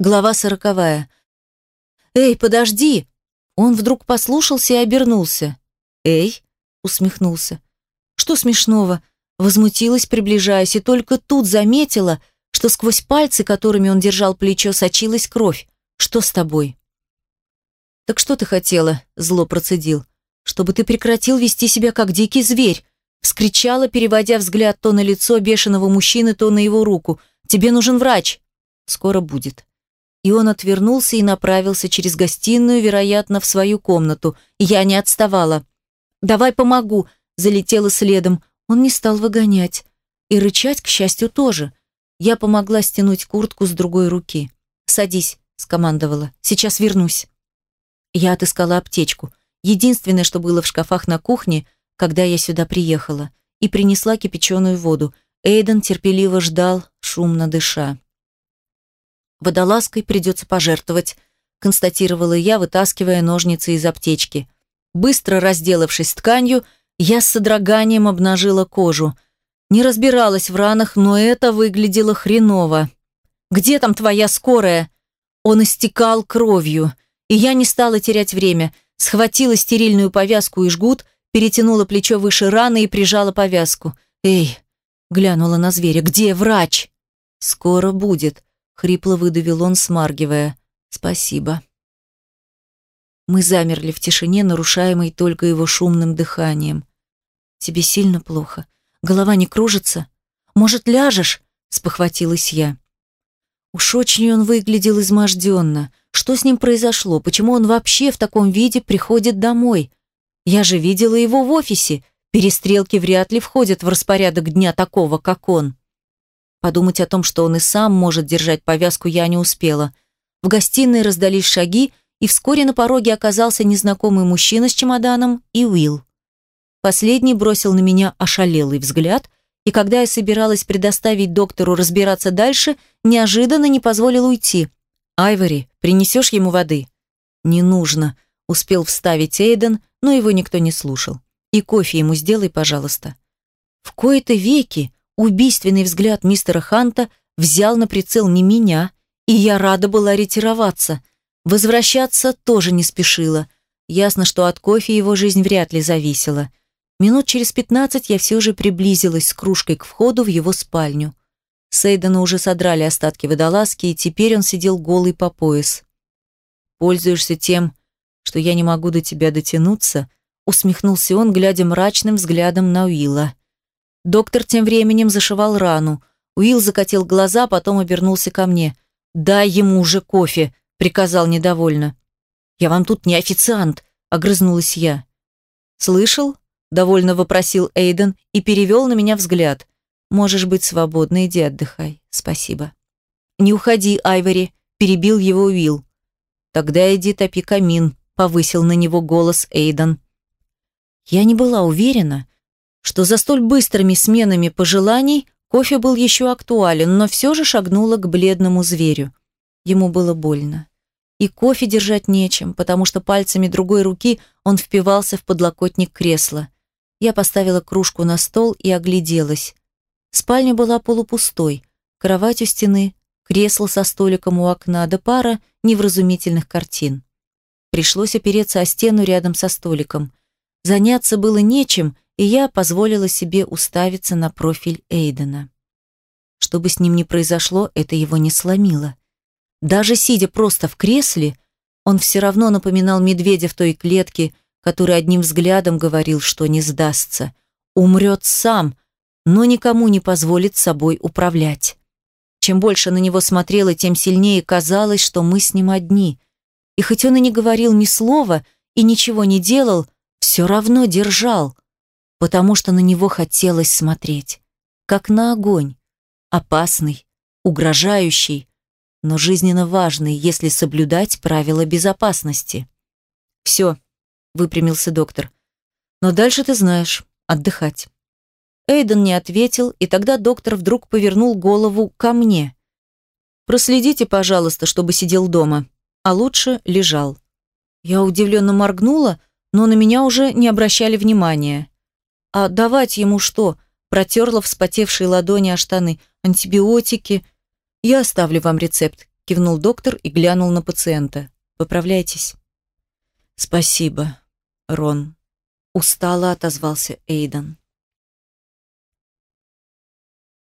Глава сороковая. «Эй, подожди!» Он вдруг послушался и обернулся. «Эй!» — усмехнулся. «Что смешного?» Возмутилась, приближаясь, и только тут заметила, что сквозь пальцы, которыми он держал плечо, сочилась кровь. «Что с тобой?» «Так что ты хотела?» — зло процедил. «Чтобы ты прекратил вести себя как дикий зверь!» Вскричала, переводя взгляд то на лицо бешеного мужчины, то на его руку. «Тебе нужен врач!» «Скоро будет». И он отвернулся и направился через гостиную, вероятно, в свою комнату. Я не отставала. «Давай помогу!» — залетела следом. Он не стал выгонять. И рычать, к счастью, тоже. Я помогла стянуть куртку с другой руки. «Садись», — скомандовала. «Сейчас вернусь». Я отыскала аптечку. Единственное, что было в шкафах на кухне, когда я сюда приехала. И принесла кипяченую воду. Эйден терпеливо ждал, шумно дыша. «Водолазкой придется пожертвовать», — констатировала я, вытаскивая ножницы из аптечки. Быстро разделавшись тканью, я с содроганием обнажила кожу. Не разбиралась в ранах, но это выглядело хреново. «Где там твоя скорая?» Он истекал кровью, и я не стала терять время. Схватила стерильную повязку и жгут, перетянула плечо выше раны и прижала повязку. «Эй!» — глянула на зверя. «Где врач?» «Скоро будет», — хрипло выдавил он, смаргивая. «Спасибо». Мы замерли в тишине, нарушаемой только его шумным дыханием. Тебе сильно плохо? Голова не кружится? Может, ляжешь?» – спохватилась я. Уж очень он выглядел изможденно. Что с ним произошло? Почему он вообще в таком виде приходит домой? Я же видела его в офисе. Перестрелки вряд ли входят в распорядок дня такого, как он. Подумать о том, что он и сам может держать повязку, я не успела. В гостиной раздались шаги, и вскоре на пороге оказался незнакомый мужчина с чемоданом и Уилл. Последний бросил на меня ошалелый взгляд, и когда я собиралась предоставить доктору разбираться дальше, неожиданно не позволил уйти. «Айвори, принесешь ему воды?» «Не нужно», — успел вставить Эйден, но его никто не слушал. «И кофе ему сделай, пожалуйста». В кои-то веки убийственный взгляд мистера Ханта взял на прицел не меня, и я рада была ретироваться. Возвращаться тоже не спешила. Ясно, что от кофе его жизнь вряд ли зависела. Минут через пятнадцать я все же приблизилась с кружкой к входу в его спальню. Сейдена уже содрали остатки водолазки, и теперь он сидел голый по пояс. «Пользуешься тем, что я не могу до тебя дотянуться?» усмехнулся он, глядя мрачным взглядом на Уилла. Доктор тем временем зашивал рану. Уилл закатил глаза, потом обернулся ко мне. «Дай ему уже кофе», — приказал недовольно. «Я вам тут не официант», — огрызнулась я. «Слышал? довольно вопросил Эйден и перевел на меня взгляд. Можешь быть свободна, иди отдыхай. Спасибо. Не уходи, Айвори, перебил его Уилл. Тогда иди топи камин, повысил на него голос Эйден. Я не была уверена, что за столь быстрыми сменами пожеланий кофе был еще актуален, но все же шагнула к бледному зверю. Ему было больно. И кофе держать нечем, потому что пальцами другой руки он впивался в подлокотник кресла. Я поставила кружку на стол и огляделась. Спальня была полупустой. Кровать у стены, кресло со столиком у окна, да пара невразумительных картин. Пришлось опереться о стену рядом со столиком. Заняться было нечем, и я позволила себе уставиться на профиль Эйдена. Что бы с ним ни произошло, это его не сломило. Даже сидя просто в кресле, он все равно напоминал медведя в той клетке, который одним взглядом говорил, что не сдастся. Умрет сам, но никому не позволит собой управлять. Чем больше на него смотрела, тем сильнее казалось, что мы с ним одни. И хоть он и не говорил ни слова и ничего не делал, все равно держал, потому что на него хотелось смотреть, как на огонь, опасный, угрожающий, но жизненно важный, если соблюдать правила безопасности. Все, выпрямился доктор. Но дальше ты знаешь, отдыхать. Эйден не ответил, и тогда доктор вдруг повернул голову ко мне. Проследите, пожалуйста, чтобы сидел дома, а лучше лежал. Я удивленно моргнула, но на меня уже не обращали внимания. «А давать ему что?» Протерла вспотевшие ладони о штаны. «Антибиотики?» «Я оставлю вам рецепт», – кивнул доктор и глянул на пациента. «Поправляйтесь». «Спасибо, Рон», – устало отозвался Эйден.